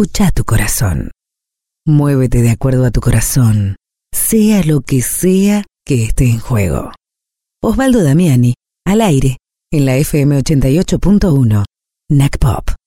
Escucha tu corazón. Muévete de acuerdo a tu corazón, sea lo que sea que esté en juego. Osvaldo Damiani, al aire, en la FM 88.1, NACPOP.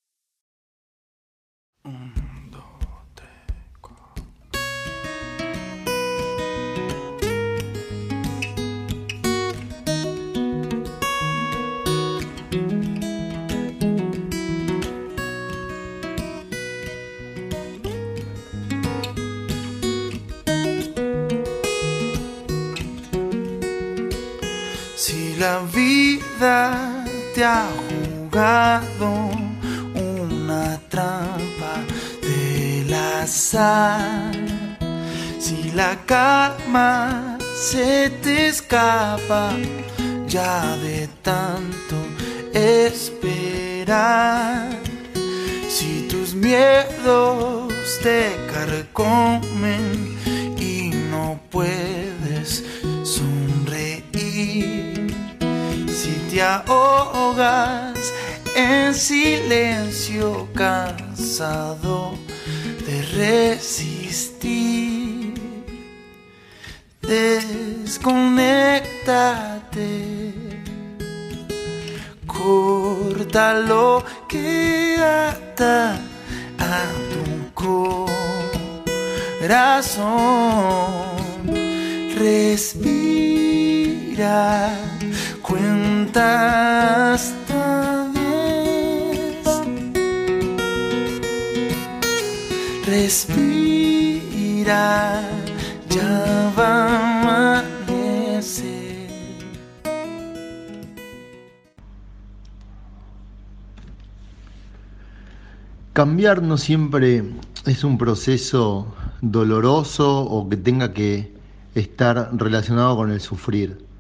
Ha jugado una trampa del azar, si la calma se te escapa ya de tanto esperar, si tus miedos te carcomen y no puedes ahogas en silencio cansado de resistir, desconéctate, corta lo que ata a tu corazón. Respira, cuenta. Respira, ya va a amanecer. Cambiar no siempre es un proceso doloroso o que tenga que estar relacionado con el sufrir.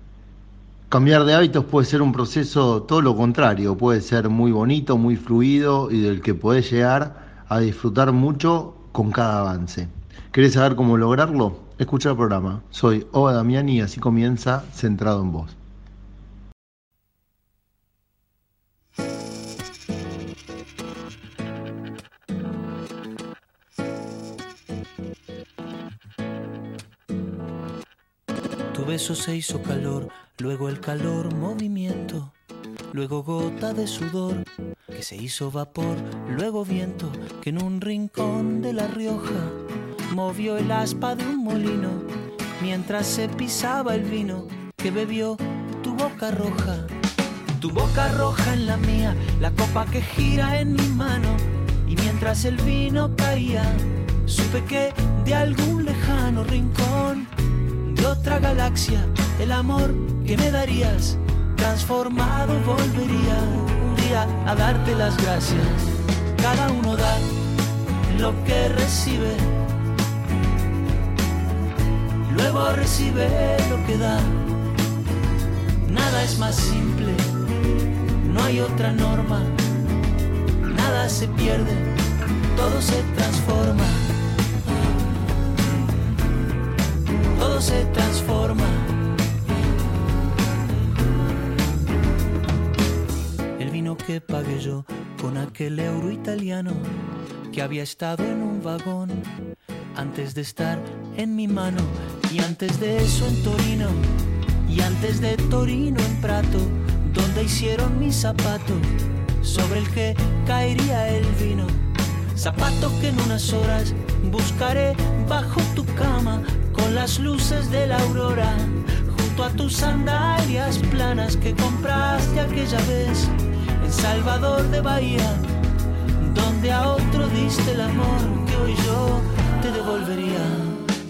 Cambiar de hábitos puede ser un proceso todo lo contrario, puede ser muy bonito, muy fluido y del que podés llegar a disfrutar mucho con cada avance. ¿Querés saber cómo lograrlo? Escucha el programa. Soy Oba Damiani y así comienza Centrado en Vos. Tu beso se hizo calor, luego el calor movimiento, luego gota de sudor que se hizo vapor, luego viento que en un rincón de La Rioja movió el aspa de un molino mientras se pisaba el vino que bebió tu boca roja. Tu boca roja en la mía, la copa que gira en mi mano. Y mientras el vino caía, supe que de algún lejano rincón de otra galaxia, el amor que me darías, transformado volvería un día a darte las gracias. Cada uno da lo que recibe, luego recibe lo que da. Nada es más simple, no hay otra norma, nada se pierde, todo se transforma. Se transforma. El vino que pagué yo con aquel euro italiano que había estado en un vagón antes de estar en mi mano y antes de eso en Torino y antes de Torino en Prato donde hicieron mi zapato sobre el que caería el vino. Zapato que en unas horas buscaré bajo tu cama con las luces de la aurora, junto a tus sandalias planas que compraste aquella vez en Salvador de Bahía, donde a otro diste el amor que hoy yo te devolvería.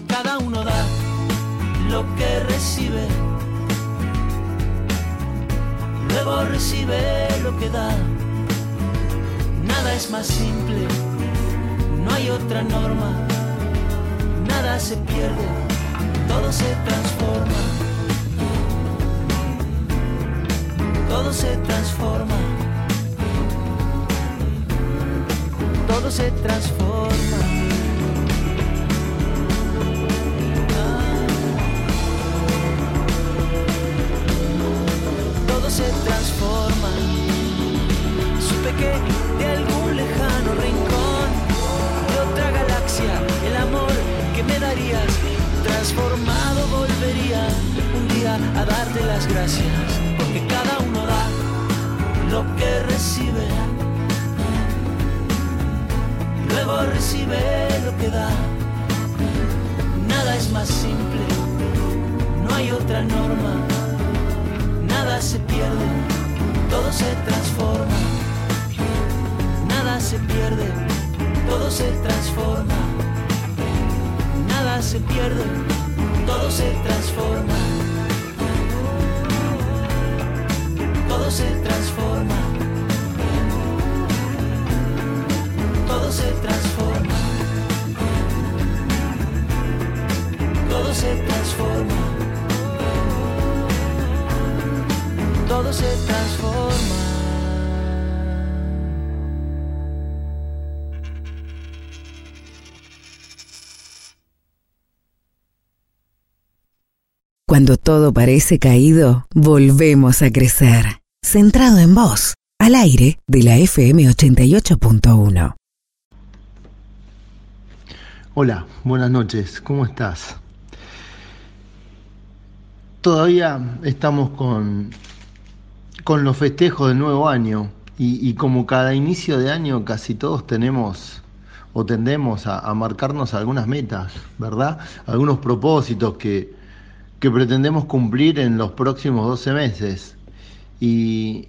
Cada uno da lo que recibe, luego recibe lo que da. Nada es más simple, no hay otra norma nada se pierde, todo se transforma. Todo se transforma. Todo se transforma. Ah. todo se transforma. Supe que de algún lejano rincón de otra galaxia, el amor que me darías transformado volvería un día a darte las gracias, porque cada uno da lo que recibe, luego recibe lo que da. Nada es más simple, no hay otra norma, nada se pierde, todo se transforma, nada se pierde, todo se transforma, nada se pierde todo se transforma. Todo se transforma. Todo se transforma. Todo se transforma. Todo se transforma. Cuando todo parece caído, volvemos a crecer. Centrado en vos, al aire de la FM 88.1. Hola, buenas noches, ¿cómo estás? Todavía estamos con, con los festejos del nuevo año y, como cada inicio de año casi todos tenemos o tendemos a marcarnos algunas metas, ¿verdad? Algunos propósitos que, que pretendemos cumplir en los próximos 12 meses. Y,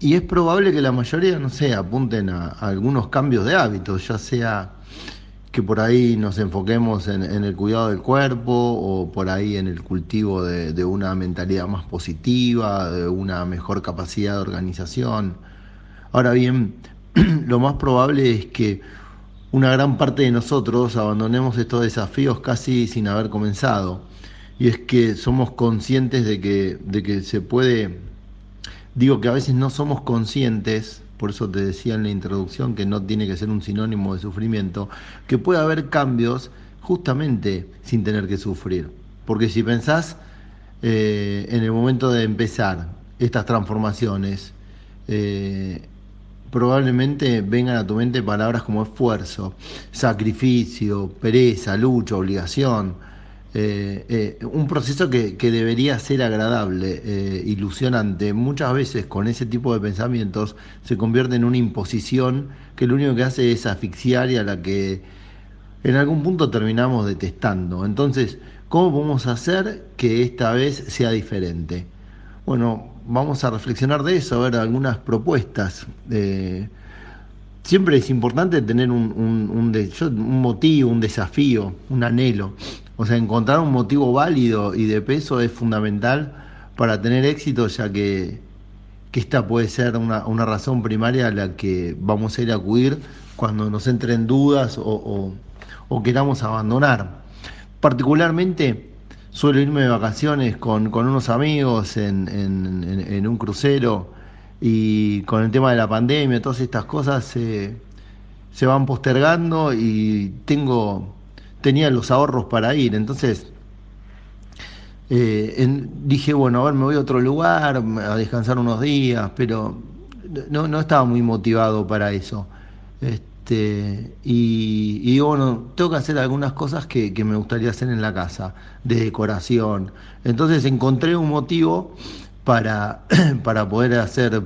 y es probable que la mayoría, no sé, apunten a, algunos cambios de hábitos, ya sea que por ahí nos enfoquemos en, en el cuidado del cuerpo o por ahí en el cultivo de, de una mentalidad más positiva, de una mejor capacidad de organización. Ahora bien, lo más probable es que una gran parte de nosotros abandonemos estos desafíos casi sin haber comenzado. Y es que somos conscientes de que, de que se puede, digo que a veces no somos conscientes, por eso te decía en la introducción que no tiene que ser un sinónimo de sufrimiento, que puede haber cambios justamente sin tener que sufrir. Porque si pensás eh, en el momento de empezar estas transformaciones, eh, probablemente vengan a tu mente palabras como esfuerzo, sacrificio, pereza, lucha, obligación. Eh, eh, un proceso que, que, debería ser agradable, eh, ilusionante. Muchas veces con ese tipo de pensamientos se convierte en una imposición que lo único que hace es asfixiar y a la que en algún punto terminamos detestando. Entonces, ¿cómo podemos hacer que esta vez sea diferente? Bueno, vamos a reflexionar de eso, a ver algunas propuestas. Siempre es importante tener un, un, un, motivo, un desafío, un anhelo. O sea, encontrar un motivo válido y de peso es fundamental para tener éxito, ya que, que esta puede ser una, una, razón primaria a la que vamos a ir a acudir cuando nos entren dudas o, o, queramos abandonar. Particularmente, suelo irme de vacaciones con, con unos amigos en, en, en, un crucero y con el tema de la pandemia, todas estas cosas se, se van postergando y tengo tenía los ahorros para ir, entonces eh, dije, bueno, a ver, me voy a otro lugar a descansar unos días, pero no, no estaba muy motivado para eso. Este, y, y, bueno, tengo que hacer algunas cosas que, que, me gustaría hacer en la casa, de decoración. Entonces encontré un motivo para, para poder hacer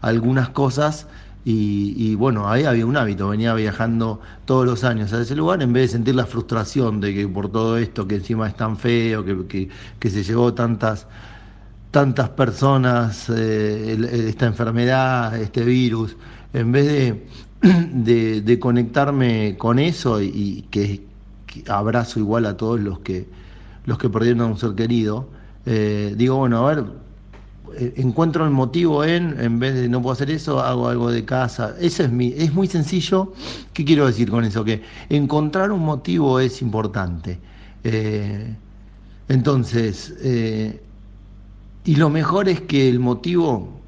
algunas cosas y, y, bueno, ahí había un hábito, venía viajando todos los años a ese lugar en vez de sentir la frustración de que por todo esto que encima es tan feo, que, que, que se llevó tantas tantas personas eh, esta enfermedad, este virus, en vez de, de, de conectarme con eso y, que, abrazo igual a todos los que los que perdieron a un ser querido, eh, digo, bueno, a ver, encuentro el motivo en, en vez de no puedo hacer eso, hago algo de casa. Eso es, mi, es muy sencillo. ¿Qué quiero decir con eso? Que encontrar un motivo es importante. Eh, entonces, eh, y lo mejor es que el motivo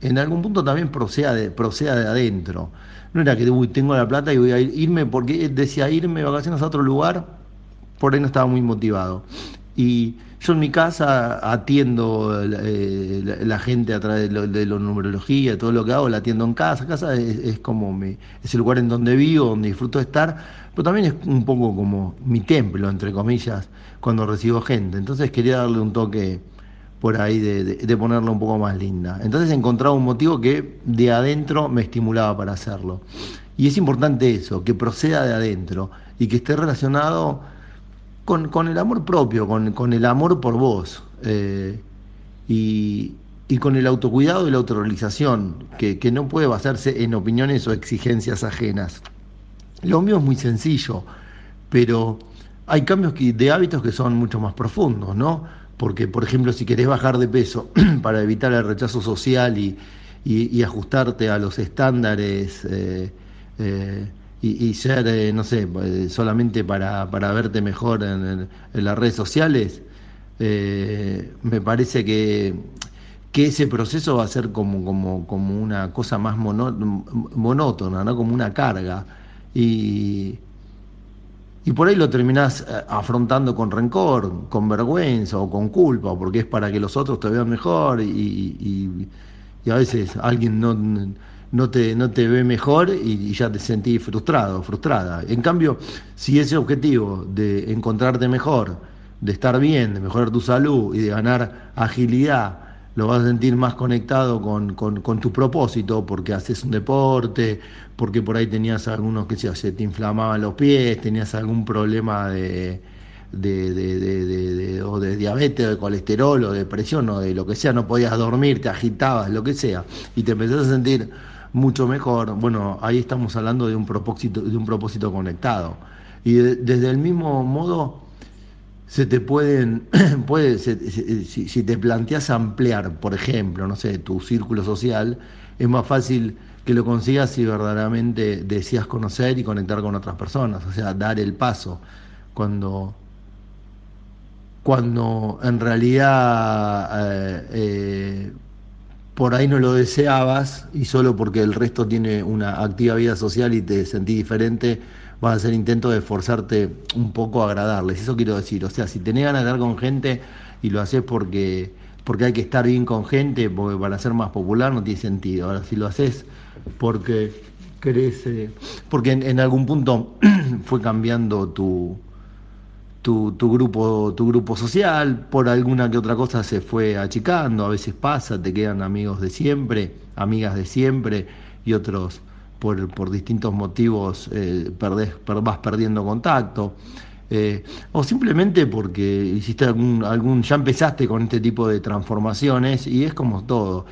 en algún punto también proceda de, proceda de adentro. No era que uy, tengo la plata y voy a irme, porque decía irme de vacaciones a otro lugar, por ahí no estaba muy motivado. Y yo en mi casa atiendo eh, la, gente a través de, lo, de la numerología, todo lo que hago, la atiendo en casa. Casa es, es como mi, es el lugar en donde vivo, donde disfruto de estar, pero también es un poco como mi templo, entre comillas, cuando recibo gente. Entonces quería darle un toque por ahí de, de, de ponerla un poco más linda. Entonces encontraba un motivo que de adentro me estimulaba para hacerlo. Y es importante eso, que proceda de adentro y que esté relacionado con, con el amor propio, con, con, el amor por vos eh, y, y, con el autocuidado y la autorrealización, que, que no puede basarse en opiniones o exigencias ajenas. Lo mío es muy sencillo, pero hay cambios de hábitos que son mucho más profundos, ¿no? Porque, por ejemplo, si querés bajar de peso para evitar el rechazo social y, y, y ajustarte a los estándares eh, eh, y, ser, eh, no sé, eh, solamente para, para verte mejor en, las redes sociales, eh, me parece que, que ese proceso va a ser como, como, como una cosa más mono, monótona, ¿no? como una carga. Y, y por ahí lo terminás afrontando con rencor, con vergüenza o con culpa, porque es para que los otros te vean mejor y, y, y a veces alguien no no te, no te ve mejor y, ya te sentís frustrado, frustrada. En cambio, si ese objetivo de encontrarte mejor, de estar bien, de mejorar tu salud y de ganar agilidad, lo vas a sentir más conectado con, con, tu propósito, porque haces un deporte, porque por ahí tenías algunos que se te inflamaban los pies, tenías algún problema de, de, de, de, de, o de diabetes, o de colesterol, o de presión, o de lo que sea, no podías dormir, te agitabas, lo que sea, y te empezás a sentir mucho mejor, bueno, ahí estamos hablando de un propósito, de un propósito conectado. Y de, desde el mismo modo se te pueden, puede, si, te planteas ampliar, por ejemplo, no sé, tu círculo social, es más fácil que lo consigas si verdaderamente deseas conocer y conectar con otras personas, o sea, dar el paso. Cuando, cuando en realidad eh, eh, por ahí no lo deseabas y solo porque el resto tiene una activa vida social y te sentís diferente, vas a hacer intento de esforzarte un poco a agradarles. Eso quiero decir, o sea, si tenés ganas de estar con gente y lo haces porque, porque hay que estar bien con gente, porque para ser más popular no tiene sentido. Ahora, si lo haces porque querés, eh, porque en, en algún punto fue cambiando tu, tu, grupo, tu grupo social, por alguna que otra cosa se fue achicando, a veces pasa, te quedan amigos de siempre, amigas de siempre, y otros por, por distintos motivos eh, vas perdiendo contacto. Eh, o simplemente porque hiciste algún, algún, ya empezaste con este tipo de transformaciones y es como todo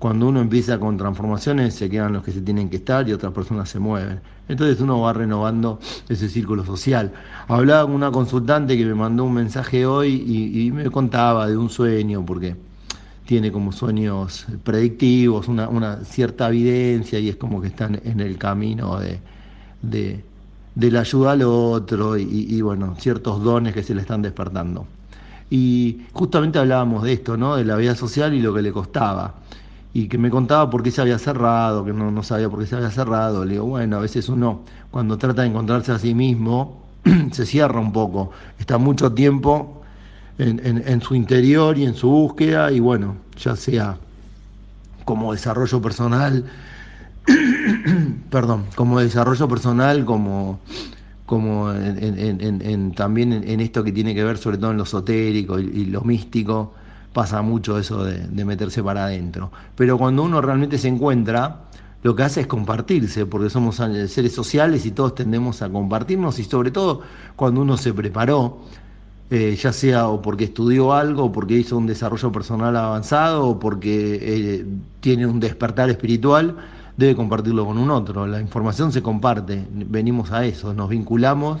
cuando uno empieza con transformaciones se quedan los que se tienen que estar y otras personas se mueven. Entonces uno va renovando ese círculo social. Hablaba con una consultante que me mandó un mensaje hoy y, me contaba de un sueño, porque tiene como sueños predictivos, una, cierta evidencia y es como que están en el camino de, de, de la ayuda al otro y, y bueno, ciertos dones que se le están despertando. Y justamente hablábamos de esto, ¿no? De la vida social y lo que le costaba y que me contaba por qué se había cerrado, que no, no sabía por qué se había cerrado. Le digo, bueno, a veces uno cuando trata de encontrarse a sí mismo se cierra un poco, está mucho tiempo en, en, en, su interior y en su búsqueda y bueno, ya sea como desarrollo personal, perdón, como desarrollo personal, como como en, también en, esto que tiene que ver sobre todo en lo esotérico y, y lo místico, pasa mucho eso de, meterse para adentro. Pero cuando uno realmente se encuentra, lo que hace es compartirse, porque somos seres sociales y todos tendemos a compartirnos y sobre todo cuando uno se preparó, eh, ya sea o porque estudió algo, o porque hizo un desarrollo personal avanzado, o porque eh, tiene un despertar espiritual, debe compartirlo con un otro. La información se comparte, venimos a eso, nos vinculamos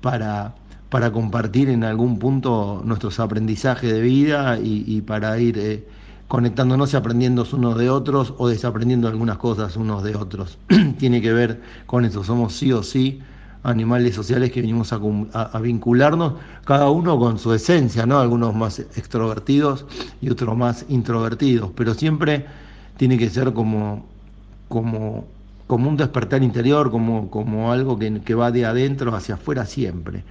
para para compartir en algún punto nuestros aprendizajes de vida y, para ir eh, conectándonos y aprendiendo unos de otros o desaprendiendo algunas cosas unos de otros. Tiene que ver con eso, somos sí o sí animales sociales que venimos a, a, a, vincularnos, cada uno con su esencia, ¿no? Algunos más extrovertidos y otros más introvertidos, pero siempre tiene que ser como, como, como un despertar interior, como, como algo que, que va de adentro hacia afuera siempre.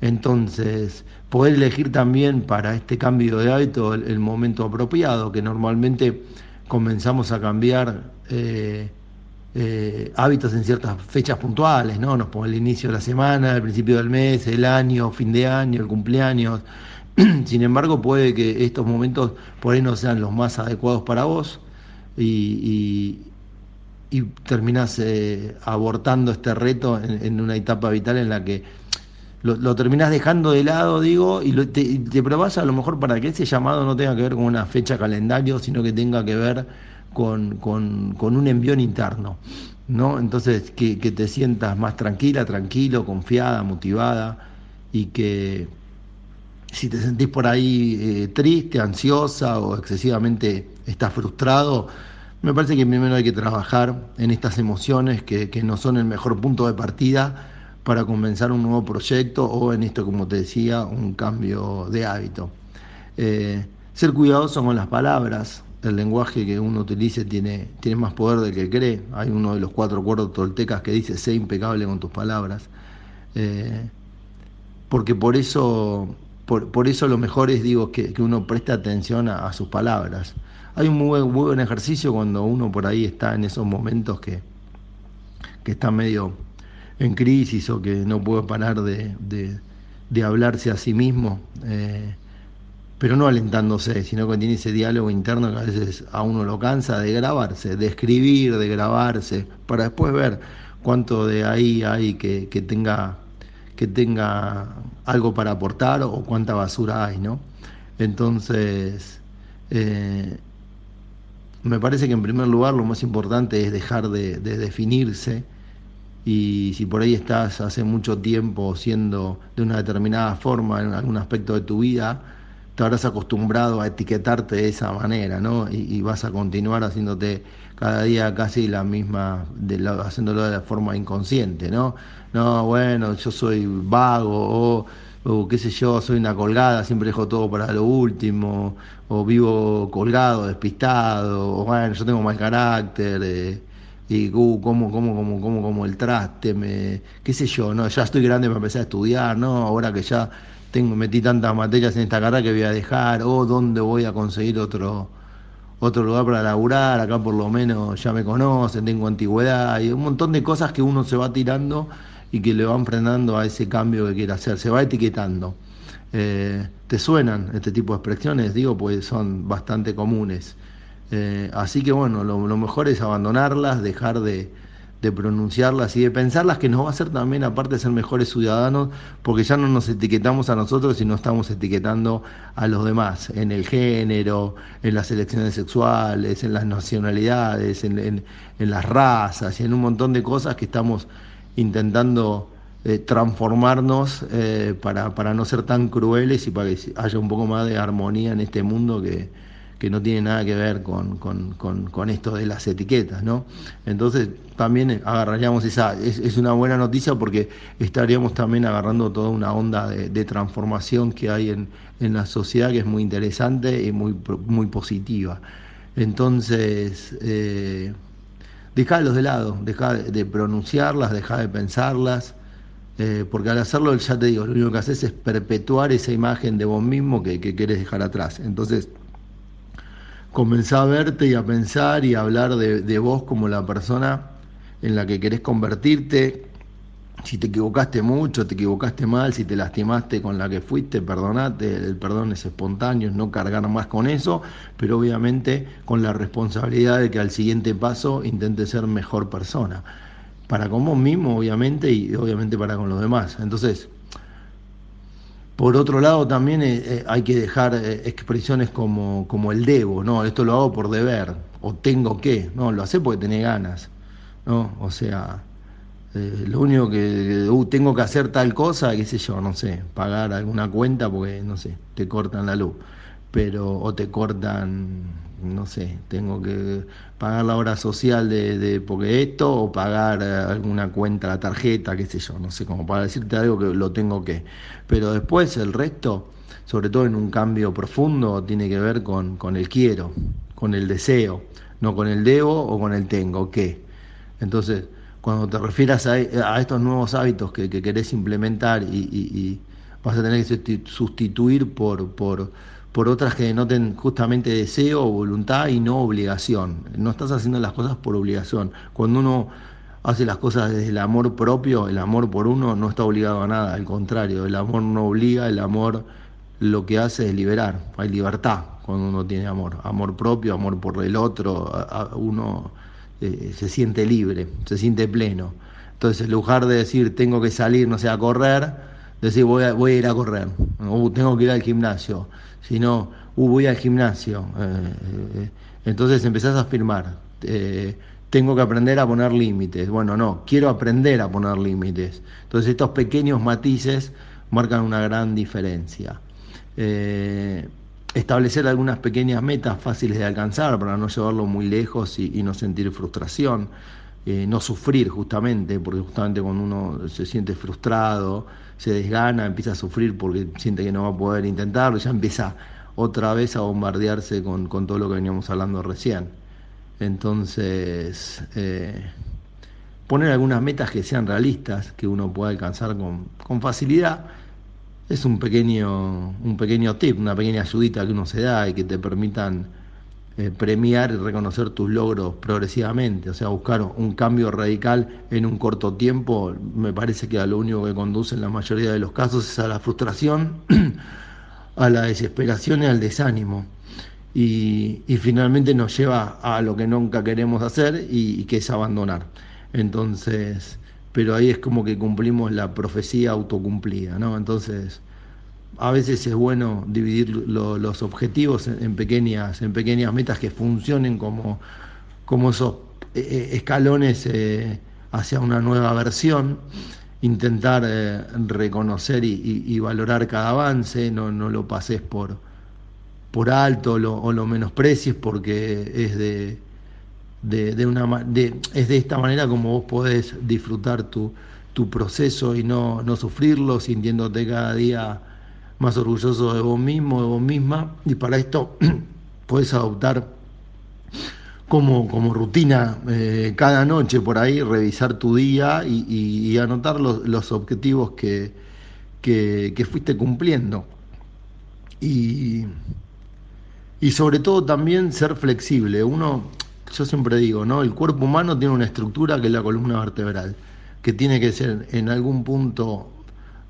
Entonces, poder elegir también para este cambio de hábito el, momento apropiado, que normalmente comenzamos a cambiar eh, eh, hábitos en ciertas fechas puntuales, ¿no? Nos pone el inicio de la semana, el principio del mes, el año, fin de año, el cumpleaños, Sin embargo, puede que estos momentos por ahí no sean los más adecuados para vos y, y, terminás eh, abortando este reto en, una etapa vital en la que lo, lo terminás dejando de lado, digo, y te, te probás a lo mejor para que ese llamado no tenga que ver con una fecha calendario, sino que tenga que ver con, con, con un envión interno. ¿no? Entonces, que, que te sientas más tranquila, tranquilo, confiada, motivada y que si te sentís por ahí eh, triste, ansiosa o excesivamente estás frustrado, me parece que primero hay que trabajar en estas emociones que, que, no son el mejor punto de partida para comenzar un nuevo proyecto o en esto, como te decía, un cambio de hábito. Eh, ser cuidadoso con las palabras, el lenguaje que uno utilice tiene, tiene más poder del que cree. Hay uno de los cuatro acuerdos toltecas que dice, sé impecable con tus palabras. Eh, porque por eso, por, eso lo mejor es digo, que, uno preste atención a, sus palabras. Hay un muy, buen ejercicio cuando uno por ahí está en esos momentos que, que está medio en crisis o que no puede parar de, de, hablarse a sí mismo. Eh, pero no alentándose, sino que tiene ese diálogo interno que a veces a uno lo cansa de grabarse, de escribir, de grabarse, para después ver cuánto de ahí hay que, que tenga que tenga algo para aportar o cuánta basura hay, ¿no? Entonces, eh, me parece que en primer lugar lo más importante es dejar de, de, definirse y si por ahí estás hace mucho tiempo siendo de una determinada forma en algún aspecto de tu vida, te habrás acostumbrado a etiquetarte de esa manera, ¿no? Y, vas a continuar haciéndote cada día casi la misma, de haciéndolo de la forma inconsciente, ¿no? No, bueno, yo soy vago o, qué sé yo, soy una colgada, siempre dejo todo para lo último, o vivo colgado, despistado, o bueno, yo tengo mal carácter. Eh, y uh, como, como, como, como, como el traste, me, qué sé yo, no, ya estoy grande para empezar a estudiar, no, ahora que ya tengo, metí tantas materias en esta carrera que voy a dejar, o dónde voy a conseguir otro, otro lugar para laburar, acá por lo menos ya me conocen, tengo antigüedad, y un montón de cosas que uno se va tirando y que le van frenando a ese cambio que quiere hacer, se va etiquetando. Eh, ¿Te suenan este tipo de expresiones? Digo, pues son bastante comunes. Eh, así que bueno, lo mejor es abandonarlas, dejar de, de pronunciarlas y de pensarlas, que nos va a hacer también, aparte ser mejores ciudadanos, porque ya no nos etiquetamos a nosotros, sino estamos etiquetando a los demás, en el género, en las elecciones sexuales, en las nacionalidades, en, las razas y en un montón de cosas que estamos intentando eh, transformarnos eh, para, para no ser tan crueles y para que haya un poco más de armonía en este mundo que que no tiene nada que ver con, con, esto de las etiquetas, ¿no? Entonces también agarraríamos esa, es, una buena noticia porque estaríamos también agarrando toda una onda de, transformación que hay en, en, la sociedad que es muy interesante y muy, muy positiva. Entonces, eh, dejarlos de lado, deja de pronunciarlas, deja de pensarlas, eh, porque al hacerlo, ya te digo, lo único que haces es perpetuar esa imagen de vos mismo que, que querés dejar atrás. Entonces, comenzá a verte y a pensar y a hablar de, vos como la persona en la que querés convertirte. Si te equivocaste mucho, te equivocaste mal, si te lastimaste con la que fuiste, perdonate, el perdón es espontáneo, no cargar más con eso, pero obviamente con la responsabilidad de que al siguiente paso intente ser mejor persona, para con vos mismo obviamente y obviamente para con los demás. Entonces, por otro lado, también eh, eh, hay que dejar eh, expresiones como, como el debo, ¿no? Esto lo hago por deber, o tengo que, no, lo hace porque tenés ganas, ¿no? O sea, lo único que uh, tengo que hacer tal cosa, qué sé yo, no sé, pagar alguna cuenta porque, no sé, te cortan la luz, pero, o te cortan no sé, tengo que pagar la hora social de, de porque esto o pagar eh, alguna cuenta, la tarjeta, qué sé yo, no sé, como para decirte algo que lo tengo que. Pero después el resto, sobre todo en un cambio profundo, tiene que ver con, con el quiero, con el deseo, no con el debo o con el tengo que. Entonces, cuando te refieras a, a estos nuevos hábitos que, que querés implementar y, y vas a tener que sustituir por, por por otras que denoten justamente deseo o voluntad y no obligación. No estás haciendo las cosas por obligación. Cuando uno hace las cosas desde el amor propio, el amor por uno no está obligado a nada, al contrario, el amor no obliga, el amor lo que hace es liberar, hay libertad cuando uno tiene amor, amor propio, amor por el otro, uno eh, se siente libre, se siente pleno. Entonces, en lugar de decir tengo que salir, no sé, correr, decir voy a, voy a ir a correr, o tengo que ir al gimnasio, sino uh, voy al gimnasio. Eh, eh, entonces empezás a afirmar, tengo que aprender a poner límites. Bueno, no, quiero aprender a poner límites. Entonces estos pequeños matices marcan una gran diferencia. establecer algunas pequeñas metas fáciles de alcanzar para no llevarlo muy lejos y no sentir frustración. Eh, no sufrir justamente, porque justamente cuando uno se siente frustrado, se desgana, empieza a sufrir porque siente que no va a poder intentarlo, ya empieza otra vez a bombardearse con, todo lo que veníamos hablando recién. Entonces, eh, poner algunas metas que sean realistas, que uno pueda alcanzar con, con facilidad, es un pequeño, un pequeño tip, una pequeña ayudita que uno se da y que te permitan eh, premiar y reconocer tus logros progresivamente, o sea, buscar un cambio radical en un corto tiempo, me parece que a lo único que conduce en la mayoría de los casos es a la frustración, a la desesperación y al desánimo. Y, finalmente nos lleva a lo que nunca queremos hacer y, y que es abandonar. Entonces, pero ahí es como que cumplimos la profecía autocumplida, ¿no? Entonces, a veces es bueno dividir los objetivos en, pequeñas, en pequeñas metas que funcionen como, como esos eh, eh, escalones eh, hacia una nueva versión, intentar reconocer y, valorar cada avance, no, no lo pases por, por alto o lo menosprecies porque es de, de, una, de, es de esta manera como vos podés disfrutar tu, tu proceso y no, no sufrirlo, sintiéndote cada día más orgulloso de vos mismo, de vos misma, y para esto puedes adoptar como, como rutina eh, cada noche por ahí, revisar tu día y, anotar los, los objetivos que, que, fuiste cumpliendo. Y, y sobre todo también ser flexible. Uno, yo siempre digo, ¿no? El cuerpo humano tiene una estructura que es la columna vertebral, que tiene que ser en algún punto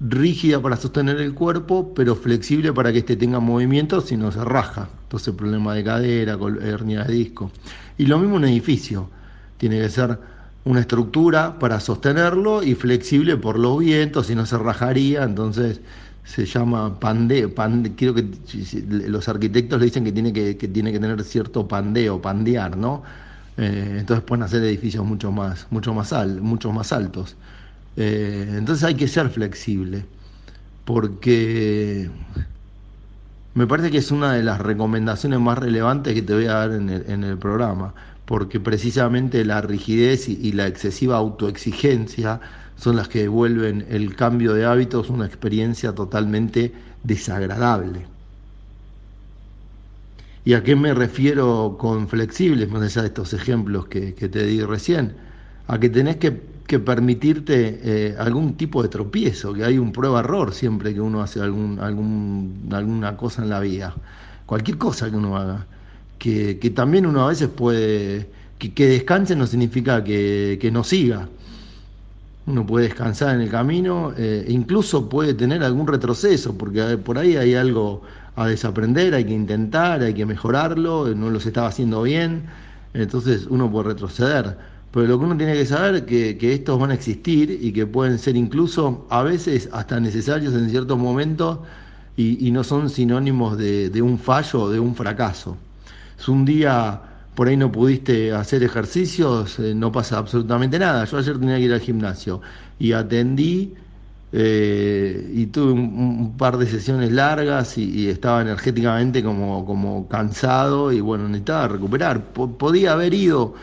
rígida para sostener el cuerpo, pero flexible para que éste tenga movimiento si no se raja. Entonces, problema de cadera, hernia de disco. Y lo mismo un edificio. Tiene que ser una estructura para sostenerlo y flexible por los vientos, si no se rajaría. Entonces, se llama pandeo. quiero que los arquitectos le dicen que tiene que, tiene que tener cierto pandeo, pandear, ¿no? Eh, entonces pueden hacer edificios mucho más, mucho más, al, mucho más altos. Eh, entonces hay que ser flexible, porque me parece que es una de las recomendaciones más relevantes que te voy a dar en el, programa, porque precisamente la rigidez y, la excesiva autoexigencia son las que vuelven el cambio de hábitos una experiencia totalmente desagradable. ¿Y a qué me refiero con flexibles, más allá de estos ejemplos que, que te di recién? A que tenés que que permitirte eh, algún tipo de tropiezo, que hay un prueba-error siempre que uno hace algún, algún, alguna cosa en la vida, cualquier cosa que uno haga, que, también uno a veces puede, que, descanse no significa que, no siga, uno puede descansar en el camino, eh, incluso puede tener algún retroceso, porque por ahí hay algo a desaprender, hay que intentar, hay que mejorarlo, no lo estaba haciendo bien, entonces uno puede retroceder pero lo que uno tiene que saber es que, estos van a existir y que pueden ser incluso a veces hasta necesarios en ciertos momentos y, no son sinónimos de, un fallo o de un fracaso. Si un día por ahí no pudiste hacer ejercicios, eh, no pasa absolutamente nada. Yo ayer tenía que ir al gimnasio y atendí eh, y tuve un, par de sesiones largas y, estaba energéticamente como, como cansado y bueno, necesitaba recuperar. podía haber ido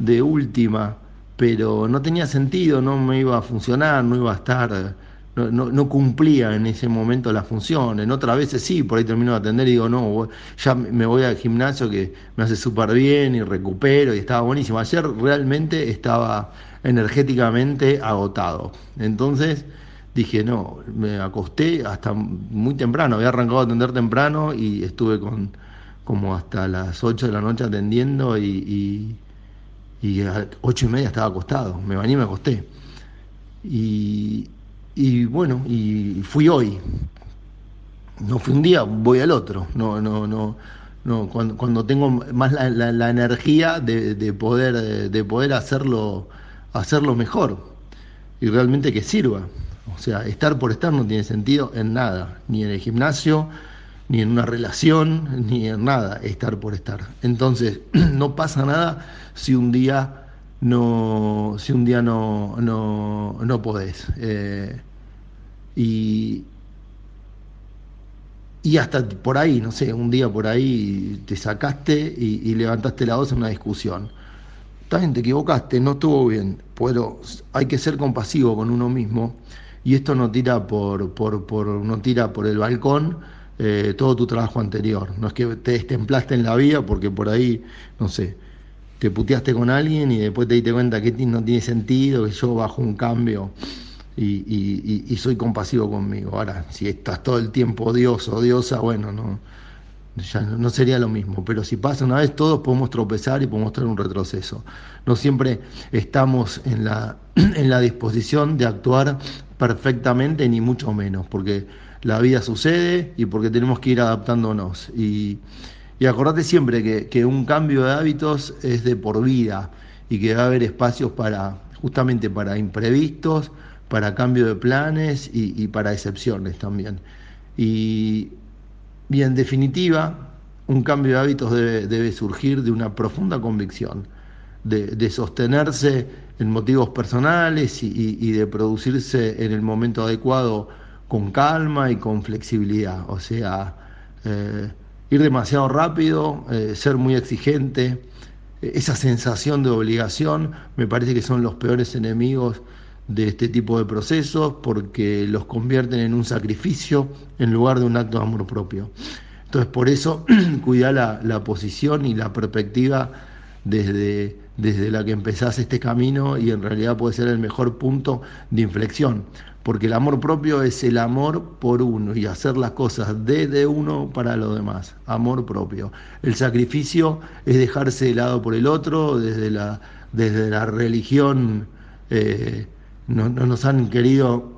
de última, pero no tenía sentido, no me iba a funcionar, no iba a estar, no, no, cumplía en ese momento la función. En otras veces sí, por ahí termino de atender y digo, no, ya me voy al gimnasio que me hace súper bien y recupero y estaba buenísimo. Ayer realmente estaba energéticamente agotado. Entonces dije, no, me acosté hasta muy temprano, había arrancado a atender temprano y estuve con como hasta las 8 de la noche atendiendo y y a ocho y media estaba acostado, me bañé y me acosté. Y, bueno, y fui hoy. no fui un día, voy al otro. No, no, no, no. Cuando, cuando tengo más la, la, energía de, de, poder, de poder hacerlo, hacerlo mejor y realmente que sirva. O sea, estar por estar no tiene sentido en nada, ni en el gimnasio, ni en una relación, ni en nada, estar por estar. Entonces, no pasa nada si un día no, si un día no, no, no podés. Eh, y, y hasta por ahí, no sé, un día por ahí te sacaste y, levantaste la voz en una discusión. También te equivocaste, no estuvo bien, pero hay que ser compasivo con uno mismo y esto no tira por, por, por no tira por el balcón eh, todo tu trabajo anterior. No es que te destemplaste en la vida porque por ahí, no sé, te puteaste con alguien y después te diste cuenta que no tiene sentido, que yo bajo un cambio y, soy compasivo conmigo. Ahora, si estás todo el tiempo odioso, odiosa, bueno, no, ya no sería lo mismo. Pero si pasa una vez, todos podemos tropezar y podemos tener un retroceso. No siempre estamos en la, en la disposición de actuar perfectamente, ni mucho menos, porque la vida sucede y porque tenemos que ir adaptándonos. Y, y acordate siempre que, que un cambio de hábitos es de por vida y que va a haber espacios para justamente para imprevistos, para cambio de planes y, para excepciones también. Y, en definitiva, un cambio de hábitos debe, surgir de una profunda convicción, de, sostenerse en motivos personales y, de producirse en el momento adecuado con calma y con flexibilidad. O sea, eh, ir demasiado rápido, eh, ser muy exigente, esa sensación de obligación, me parece que son los peores enemigos de este tipo de procesos porque los convierten en un sacrificio en lugar de un acto de amor propio. Entonces, por eso, cuida la, la, posición y la perspectiva desde, desde la que empezás este camino y en realidad puede ser el mejor punto de inflexión, porque el amor propio es el amor por uno y hacer las cosas desde uno para los demás, amor propio. El sacrificio es dejarse de lado por el otro, desde la, desde la religión. Eh, no, nos han querido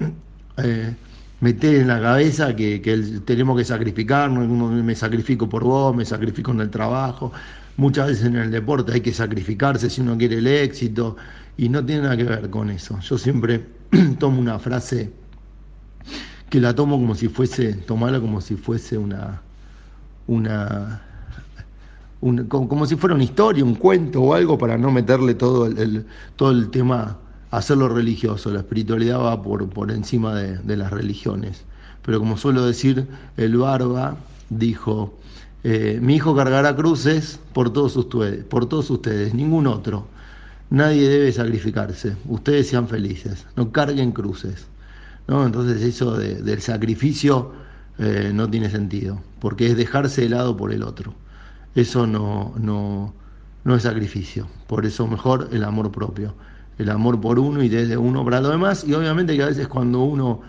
eh, meter en la cabeza que, tenemos que sacrificarnos, me sacrifico por vos, me sacrifico en el trabajo. Muchas veces en el deporte hay que sacrificarse si uno quiere el éxito y no tiene nada que ver con eso. Yo siempre tomo una frase que la tomo como si fuese, tomarla como si fuese una, una, como, si fuera una historia, un cuento o algo para no meterle todo el todo el tema hacerlo religioso. La espiritualidad va por, por encima de, las religiones. Pero como suelo decir, el barba dijo, eh, mi hijo cargará cruces por todos, ustedes, por todos ustedes, ningún otro. Nadie debe sacrificarse. Ustedes sean felices. No carguen cruces. ¿no? Entonces eso del sacrificio eh, no tiene sentido, porque es dejarse de lado por el otro. Eso no, no, no es sacrificio. Por eso mejor el amor propio el amor por uno y desde uno para lo demás. Y obviamente que a veces cuando uno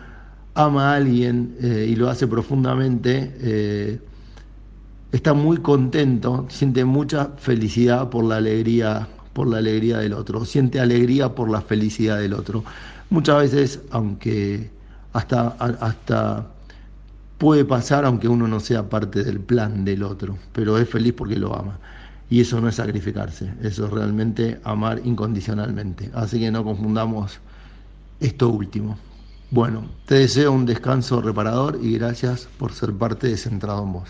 ama a alguien eh, y lo hace profundamente, eh, está muy contento, siente mucha felicidad por la alegría, por la alegría del otro, siente alegría por la felicidad del otro. Muchas veces, aunque hasta, hasta puede pasar aunque uno no sea parte del plan del otro, pero es feliz porque lo ama. Y eso no es sacrificarse, eso es realmente amar incondicionalmente. Así que no confundamos esto último. Bueno, te deseo un descanso reparador y gracias por ser parte de Centrado en Vos.